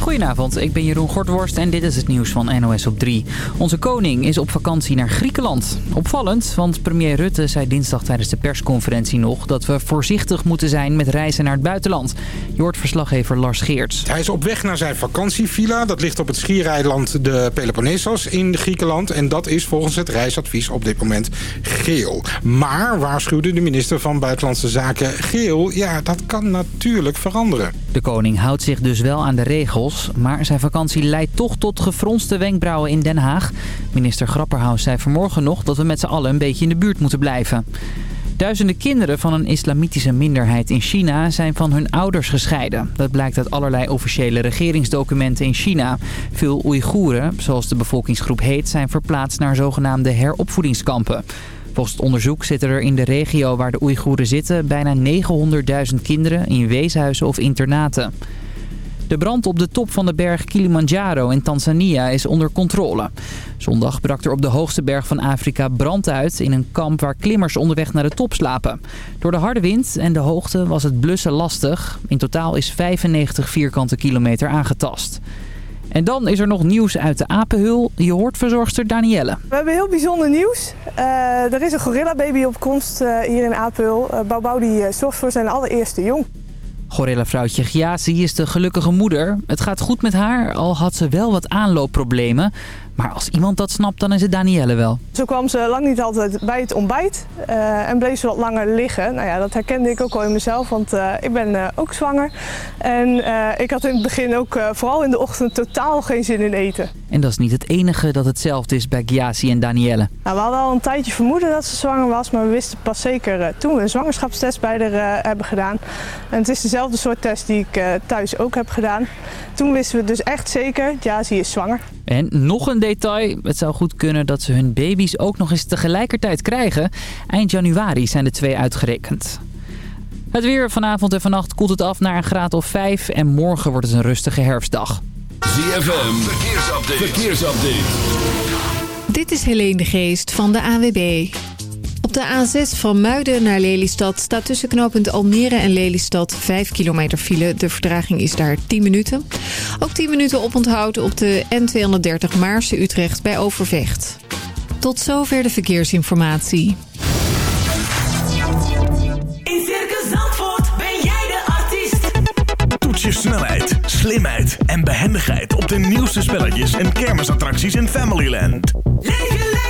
Goedenavond, ik ben Jeroen Gortworst en dit is het nieuws van NOS op 3. Onze koning is op vakantie naar Griekenland. Opvallend, want premier Rutte zei dinsdag tijdens de persconferentie nog... dat we voorzichtig moeten zijn met reizen naar het buitenland. Je hoort verslaggever Lars Geerts. Hij is op weg naar zijn vakantievilla. Dat ligt op het schiereiland de Peloponnesos in Griekenland. En dat is volgens het reisadvies op dit moment geel. Maar, waarschuwde de minister van Buitenlandse Zaken geel... ja, dat kan natuurlijk veranderen. De koning houdt zich dus wel aan de regels, maar zijn vakantie leidt toch tot gefronste wenkbrauwen in Den Haag. Minister Grapperhaus zei vanmorgen nog dat we met z'n allen een beetje in de buurt moeten blijven. Duizenden kinderen van een islamitische minderheid in China zijn van hun ouders gescheiden. Dat blijkt uit allerlei officiële regeringsdocumenten in China. Veel Oeigoeren, zoals de bevolkingsgroep heet, zijn verplaatst naar zogenaamde heropvoedingskampen. Volgens het onderzoek zitten er in de regio waar de Oeigoeren zitten bijna 900.000 kinderen in weeshuizen of internaten. De brand op de top van de berg Kilimanjaro in Tanzania is onder controle. Zondag brak er op de hoogste berg van Afrika brand uit in een kamp waar klimmers onderweg naar de top slapen. Door de harde wind en de hoogte was het blussen lastig. In totaal is 95 vierkante kilometer aangetast. En dan is er nog nieuws uit de apenhul. Je hoort verzorgster Danielle. We hebben heel bijzonder nieuws. Uh, er is een gorilla-baby op komst uh, hier in Apenhul. Uh, Bouwbouw die zorgt voor zijn allereerste jong. Gorilla-vrouwtje Giasi is de gelukkige moeder. Het gaat goed met haar, al had ze wel wat aanloopproblemen. Maar als iemand dat snapt, dan is het Danielle wel. Zo kwam ze lang niet altijd bij het ontbijt uh, en bleef ze wat langer liggen. Nou ja, dat herkende ik ook al in mezelf, want uh, ik ben uh, ook zwanger. En ik had in het begin ook vooral in de ochtend totaal geen zin in eten. En dat is niet het enige dat hetzelfde is bij Giasi en Danielle. Nou, we hadden al een tijdje vermoeden dat ze zwanger was, maar we wisten pas zeker toen we een zwangerschapstest bij haar hebben gedaan. En het is dezelfde soort test die ik thuis ook heb gedaan. Toen wisten we dus echt zeker, Giasi is zwanger. En nog een detail. Het zou goed kunnen dat ze hun baby's ook nog eens tegelijkertijd krijgen. Eind januari zijn de twee uitgerekend. Het weer vanavond en vannacht koelt het af naar een graad of 5 en morgen wordt het een rustige herfstdag. ZFM, verkeersupdate. verkeersupdate. Dit is Helene de Geest van de AWB. Op de A6 van Muiden naar Lelystad staat tussen knooppunt Almere en Lelystad 5 kilometer file. De vertraging is daar 10 minuten. Ook 10 minuten oponthoud op de N230 Maarse-Utrecht bij Overvecht. Tot zover de verkeersinformatie. In Circus Zandvoort ben jij de artiest. Toets je snelheid, slimheid en behendigheid op de nieuwste spelletjes en kermisattracties in Familyland. Leef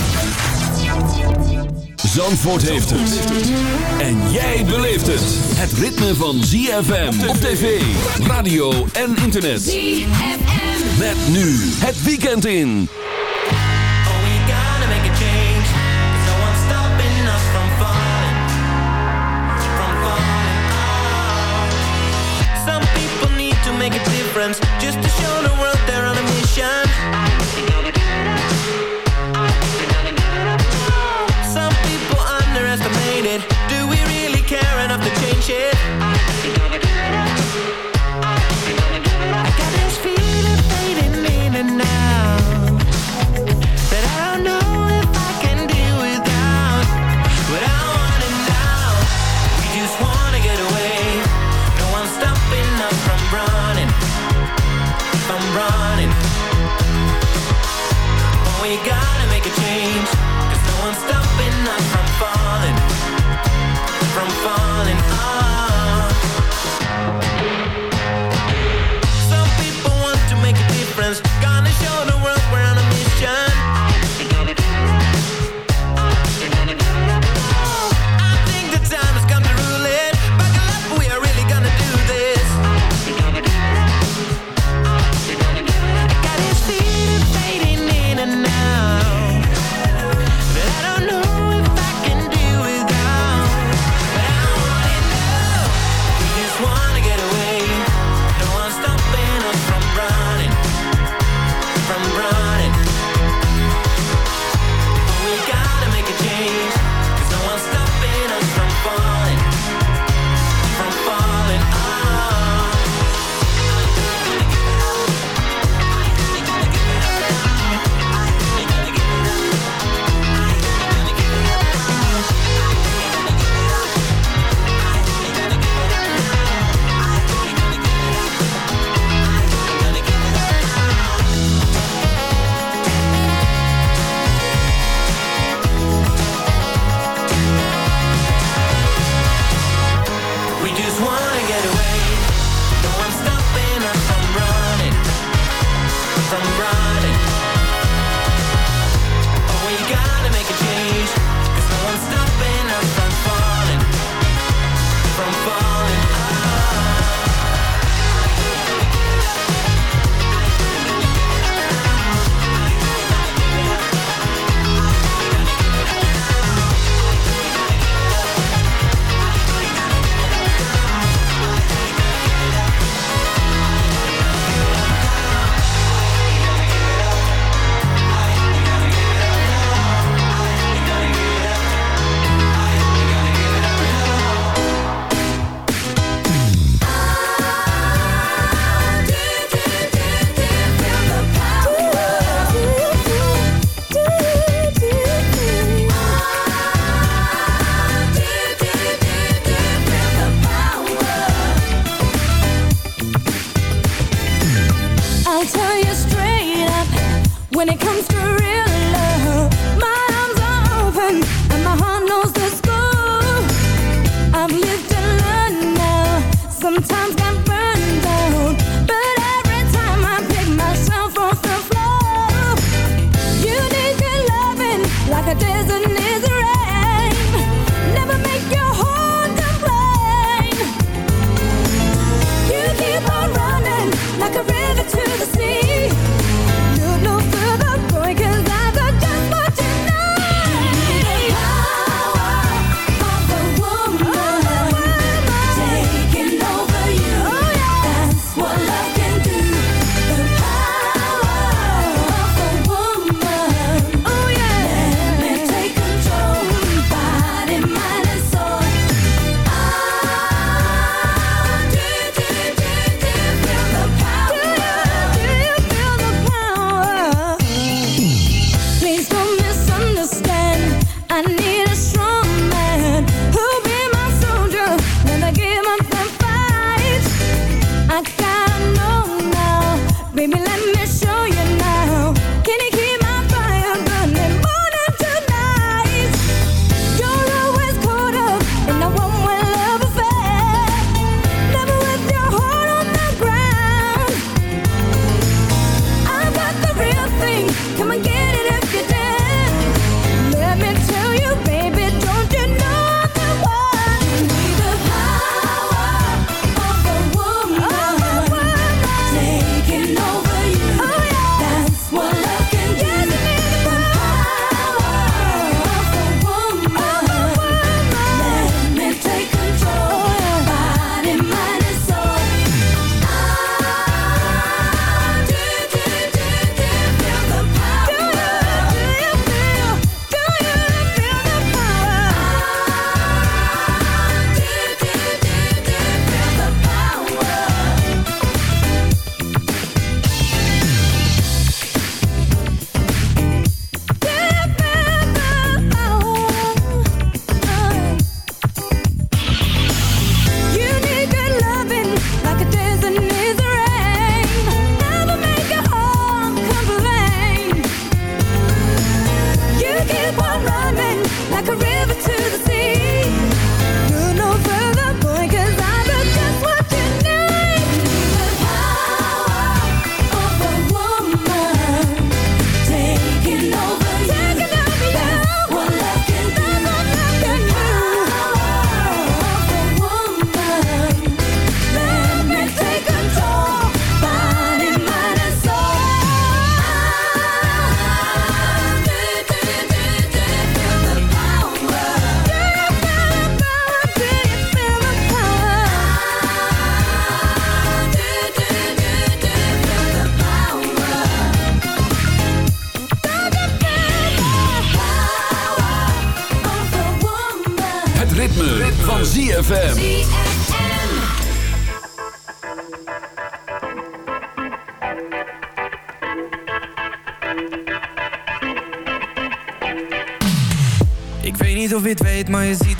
Zandvoort heeft het. En jij beleeft het. Het ritme van ZFM op tv, radio en internet. ZFM. Met nu het weekend in. Oh, we gotta make a change. 'Cause no one's stopping us from falling. From falling. Oh. Some people need to make a difference. Just to show the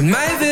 Met wil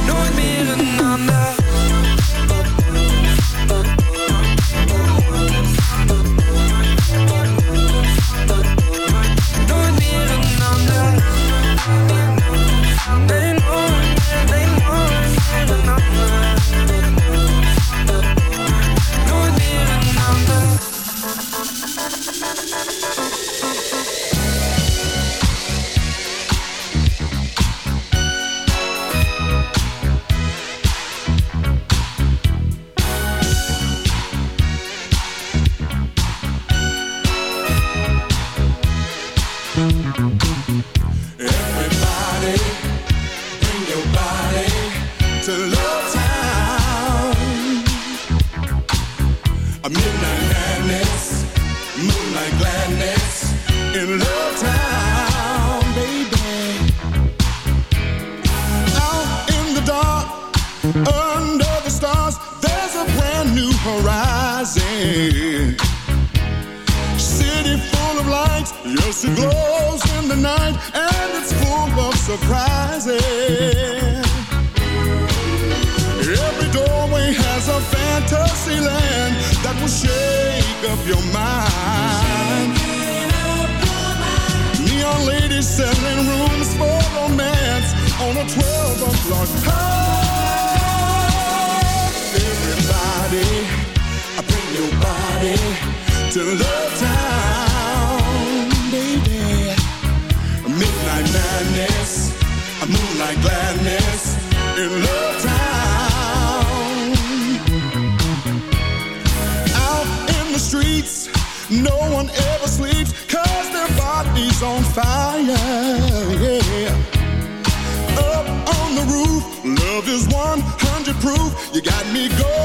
You got me going.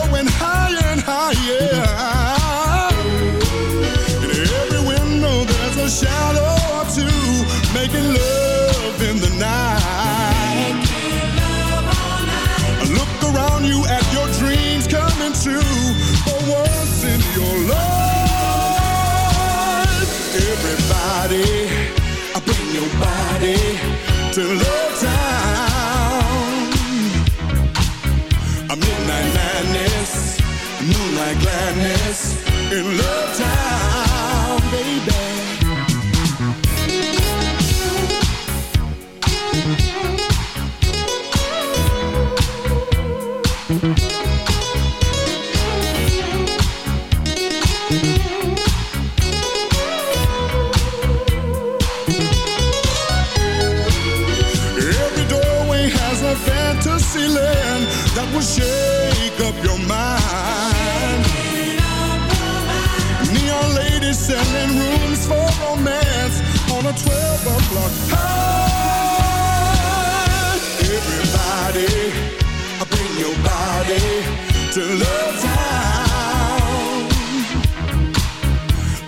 to Love Town.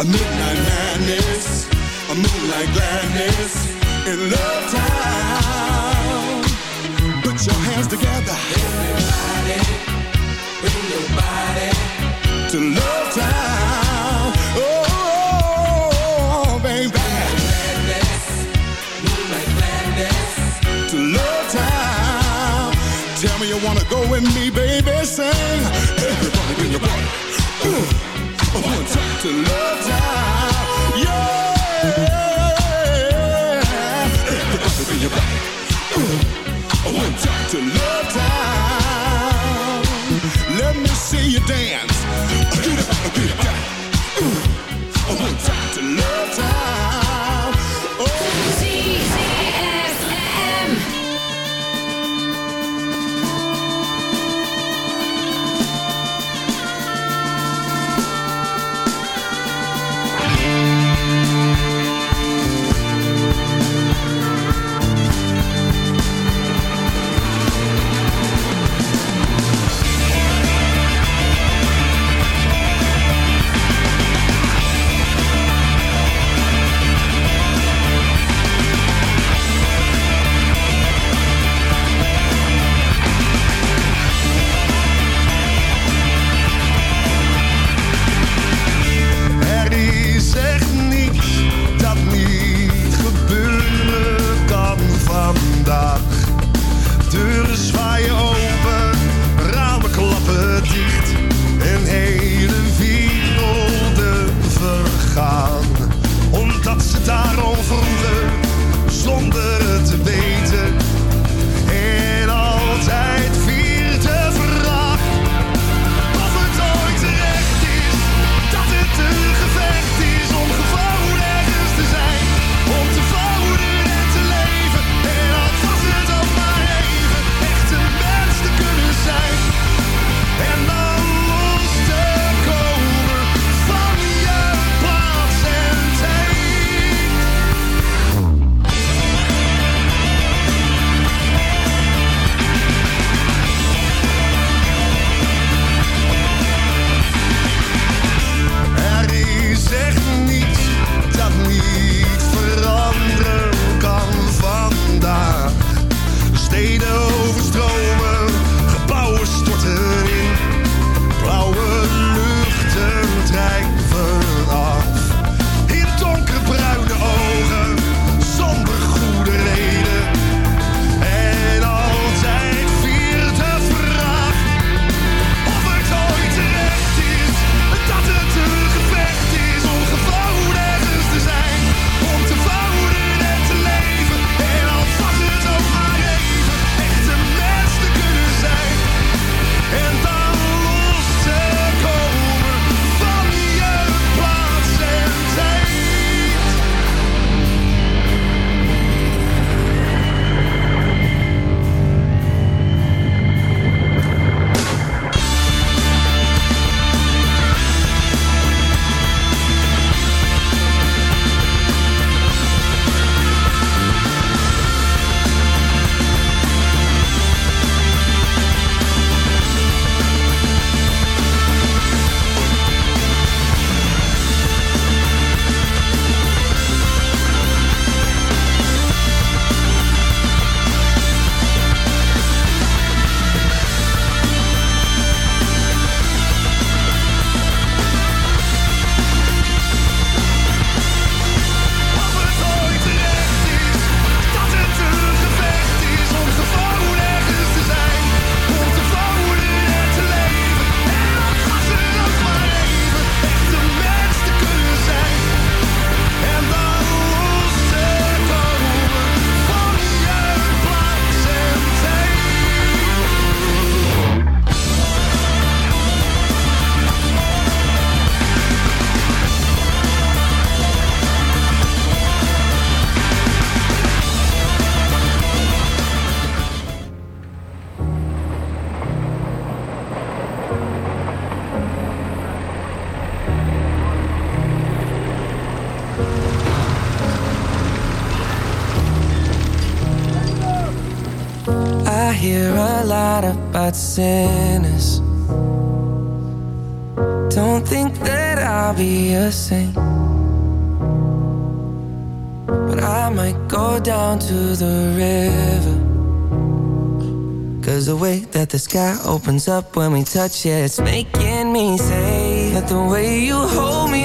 A midnight madness, a moonlight gladness in Love Town. Put your hands together. Everybody, bring your body. sing. Everybody bring your body. Ooh, one time to love time. Yeah. Everybody bring your body. Ooh, one time to love time. Let me see you dance. The way that the sky opens up when we touch it, it's making me say that the way you hold me,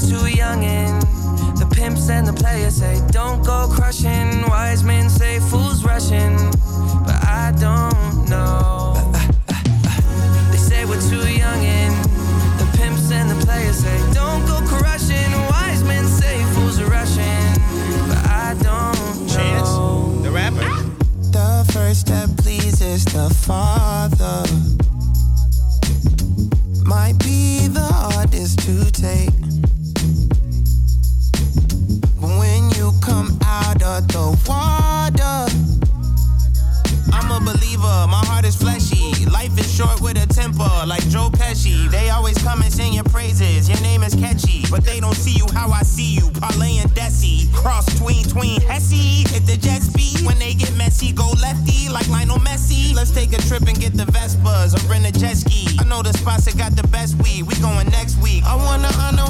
Too young and the pimps and the players say don't go crushing. Wise men say fools rushing, but I don't know. They say we're too young and the pimps and the players say don't go crushing. Wise men say fools rushing, but I don't know. Chance, the rapper. The first step pleases the Father. Might be the hardest to take. They don't see you how I see you. Parlay and Desi, cross tween tween Hesse. Hit the jet speed when they get messy, go lefty like Lionel Messi. Let's take a trip and get the Vespas or rent a jet ski. I know the spots that got the best weed. We going next week. I wanna honor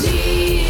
Zie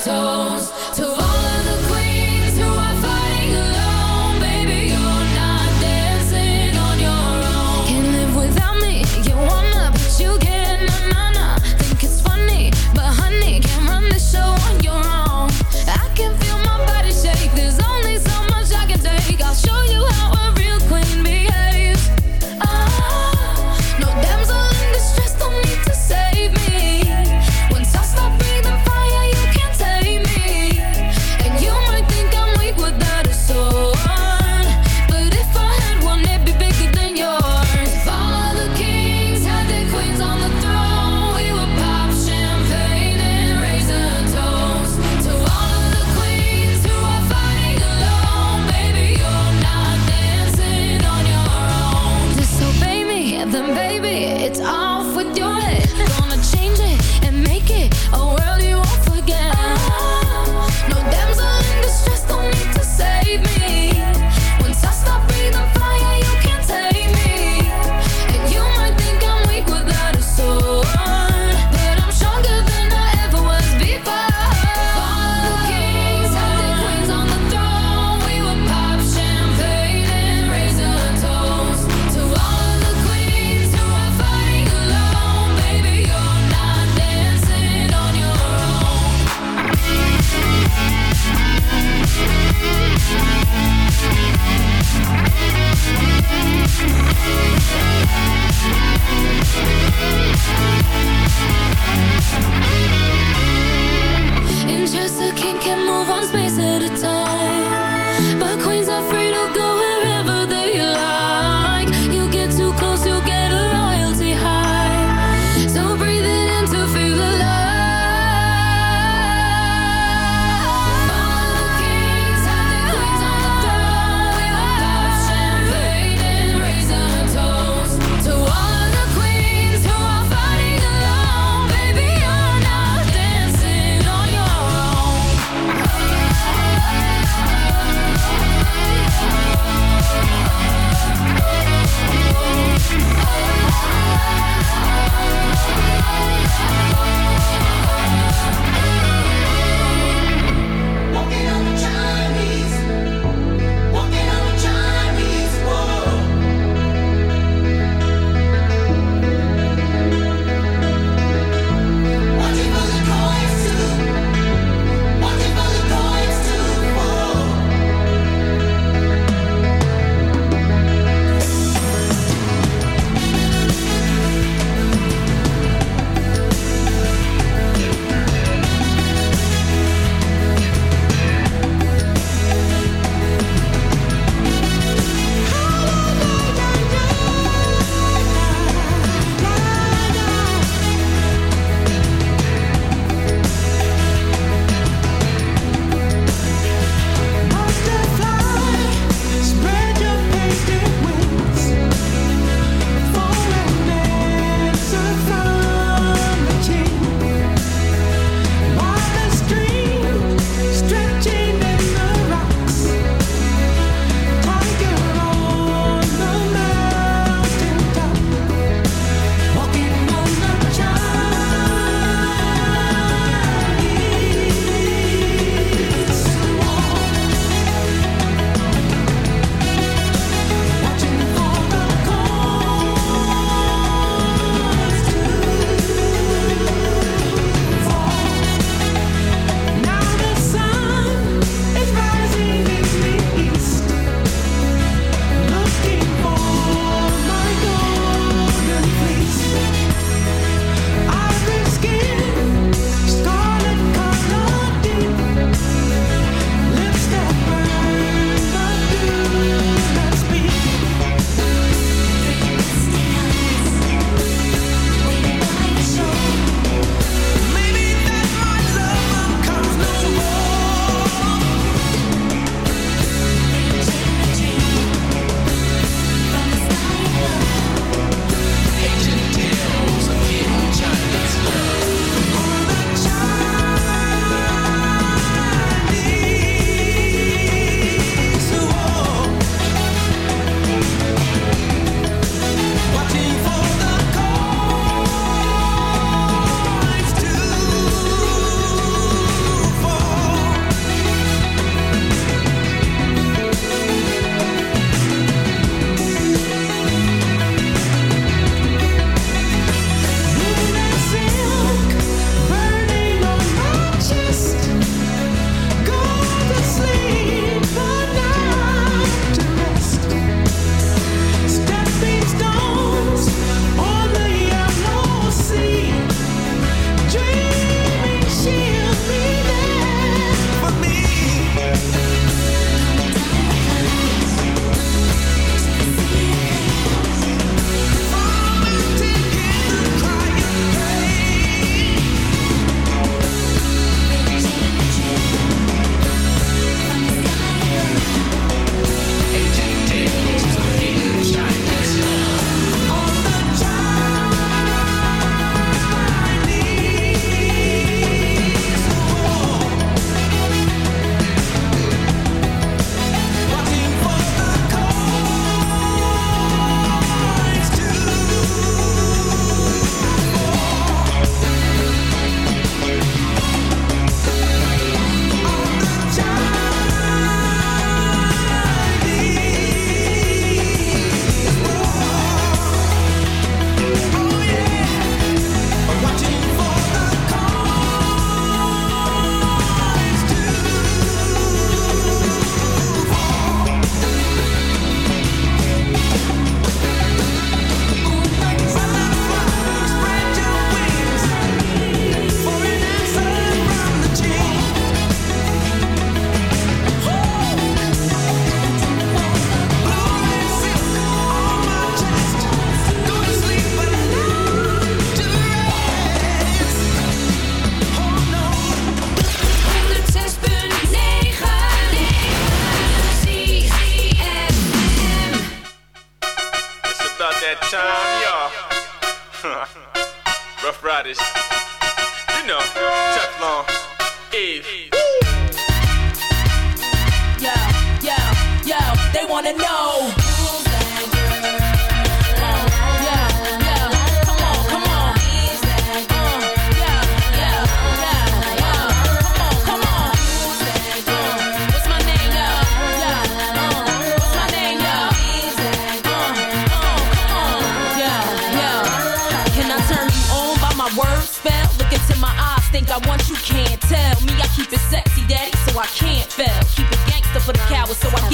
told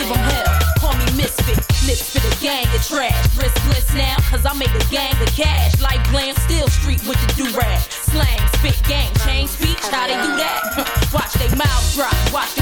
give them hell. Call me misfit, lips for the gang of trash. Riskless now, cause I make a gang of cash. Like glam, still street with the do-rag. Slang, spit, gang, change speech, how they do that? watch they mouths drop, watch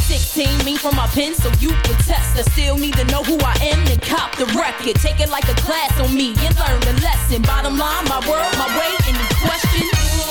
16, me from my pen, so you can test. I still need to know who I am and cop the record. Take it like a class on me and learn the lesson. Bottom line, my world, my way, any question?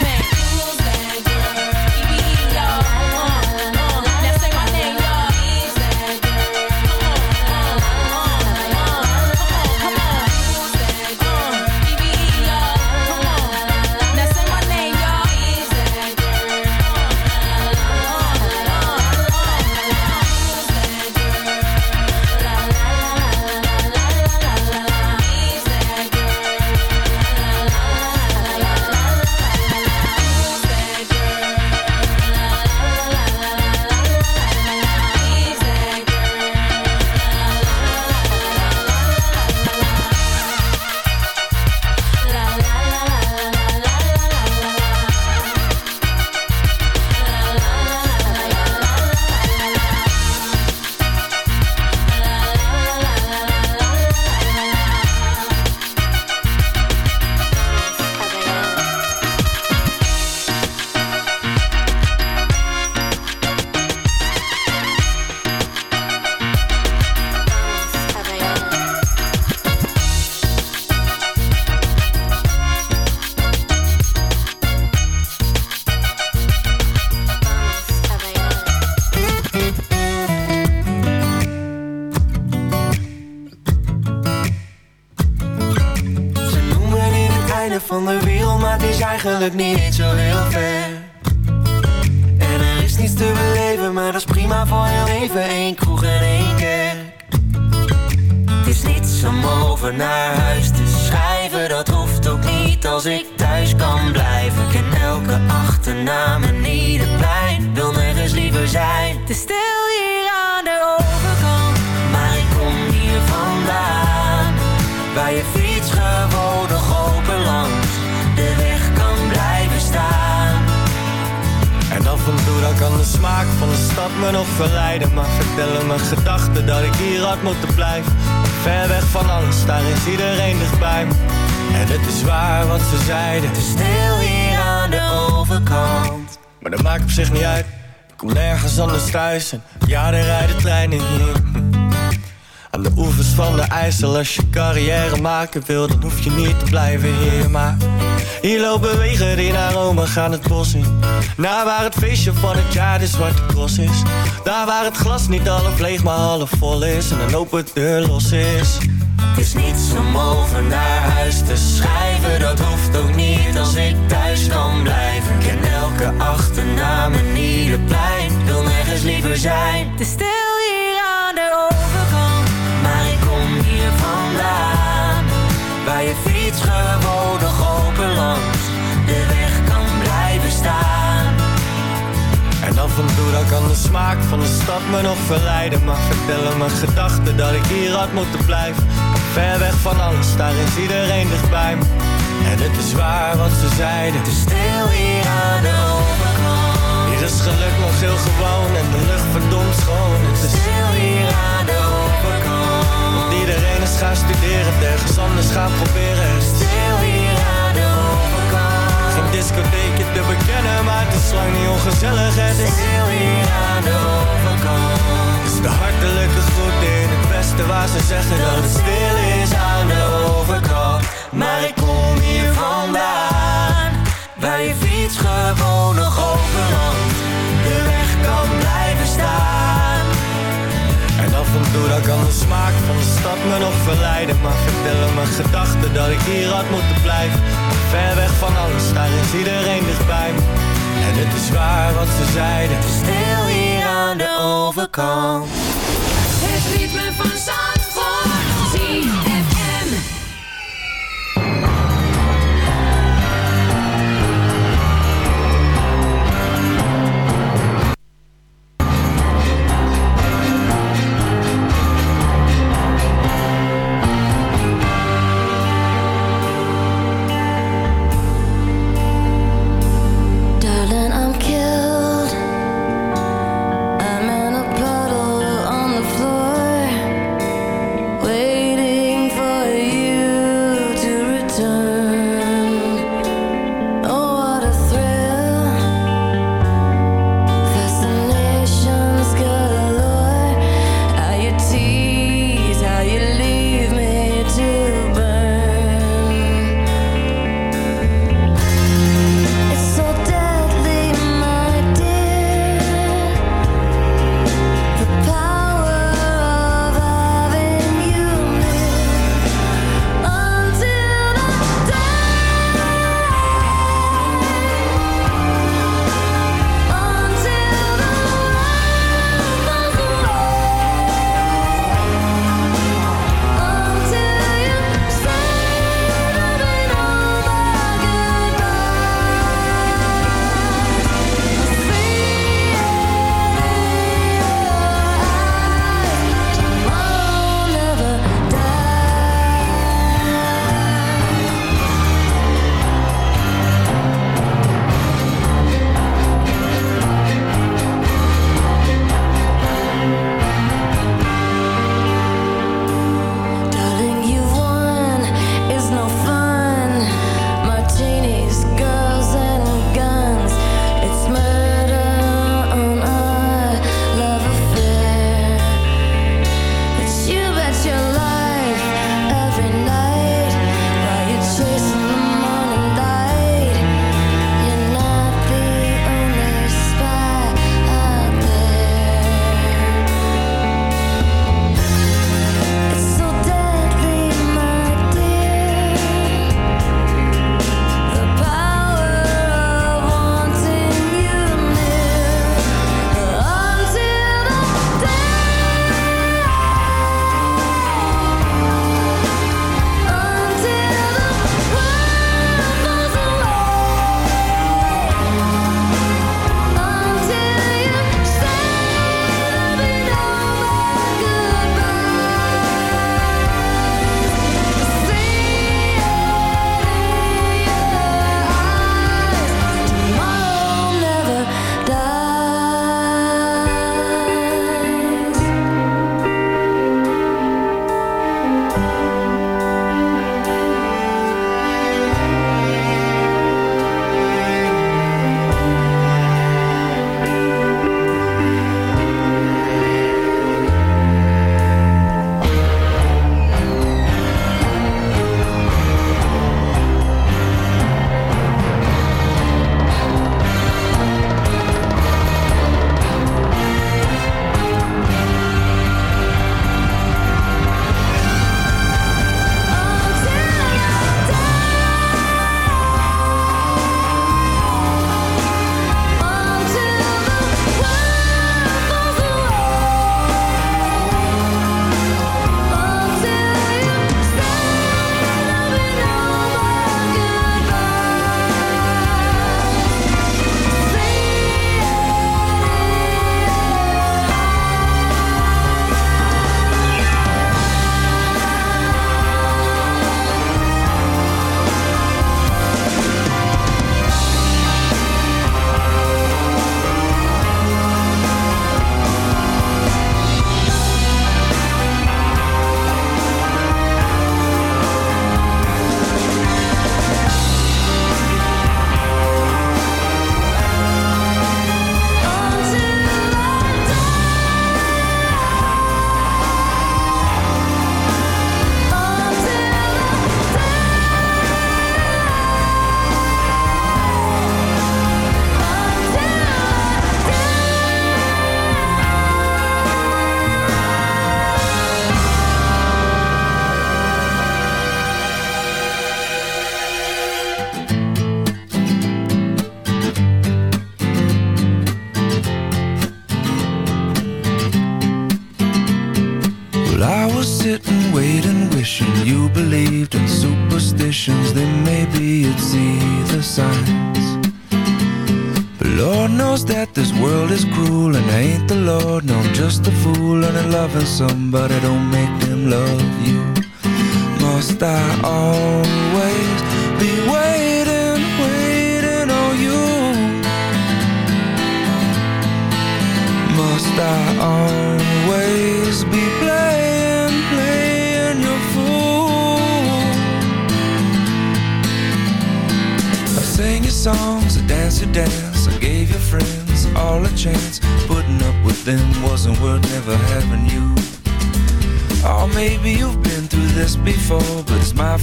En ja, er rijden treinen hier. Aan de oevers van de IJssel Als je carrière maken wil Dan hoef je niet te blijven hier Maar hier lopen wegen die naar Rome gaan het bos in. Naar waar het feestje van het jaar de zwarte cross is. Daar waar het glas niet half leeg maar half vol is. En een open deur los is. Het is niets om over naar huis te schrijven. Dat hoeft ook niet als ik thuis kan blijven. Ik ken elke achternaam en ieder zijn is stil hier aan de overkant, maar ik kom hier vandaan. Waar je fiets gewoon nog open langs de weg kan blijven staan. En af en toe dan kan de smaak van de stad me nog verleiden. Maar vertellen mijn gedachten dat ik hier had moeten blijven. Ver weg van alles, daar is iedereen dichtbij me. En het is waar wat ze zeiden. Is stil hier aan de overkant. Hier is geluk nog heel gewoon en de lucht verdomd schoon. Het is stil hier aan de overkant. Want iedereen is gaan studeren, ergens anders gaan proberen. Het is stil hier aan de overkant. Geen discotheekje te bekennen, maar het is lang niet ongezellig. Het is stil hier aan de overkant. Het is de hartelijke groet in het westen waar ze zeggen dat het stil is aan de overkant. Maar ik kom hier vandaan, waar je fiets gewoon nog open af en toe dan kan de smaak van de stad me nog verleiden. Maar vertellen mijn gedachten dat ik hier had moeten blijven. Ver weg van alles, daar is iedereen dichtbij me. En het is waar wat ze zeiden. Stil hier aan de overkant. Het ritme van Zandvoort.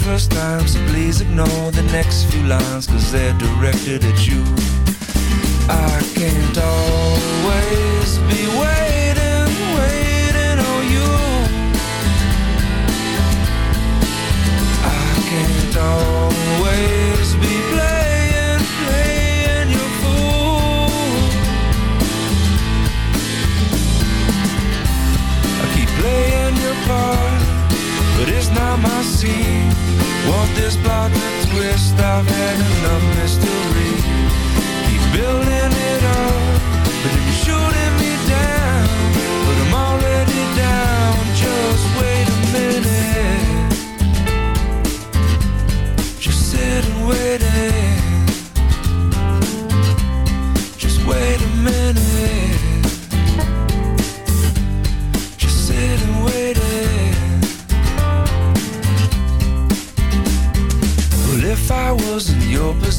first time, so please ignore the next few lines, cause they're directed at you. see Won't this plot twist I've had enough mystery. Keep building it up But if you shoot it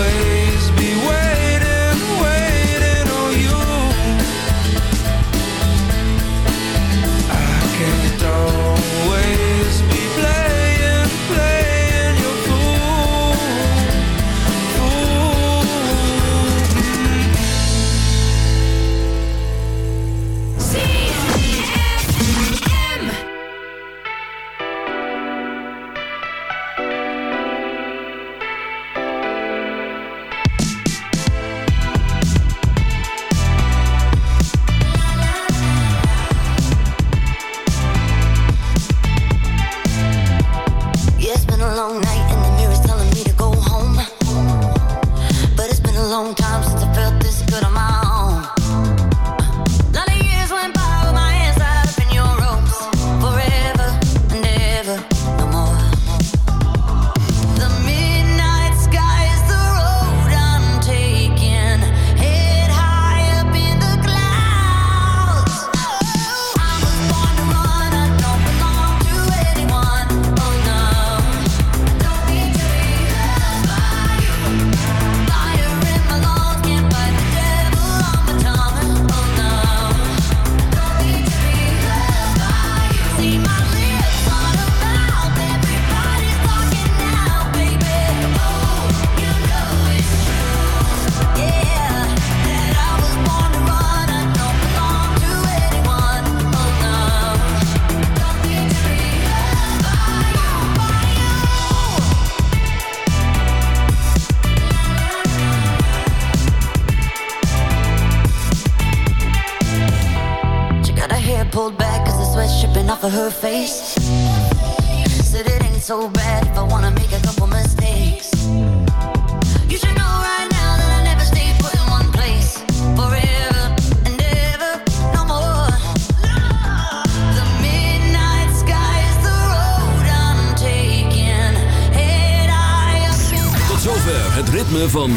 away.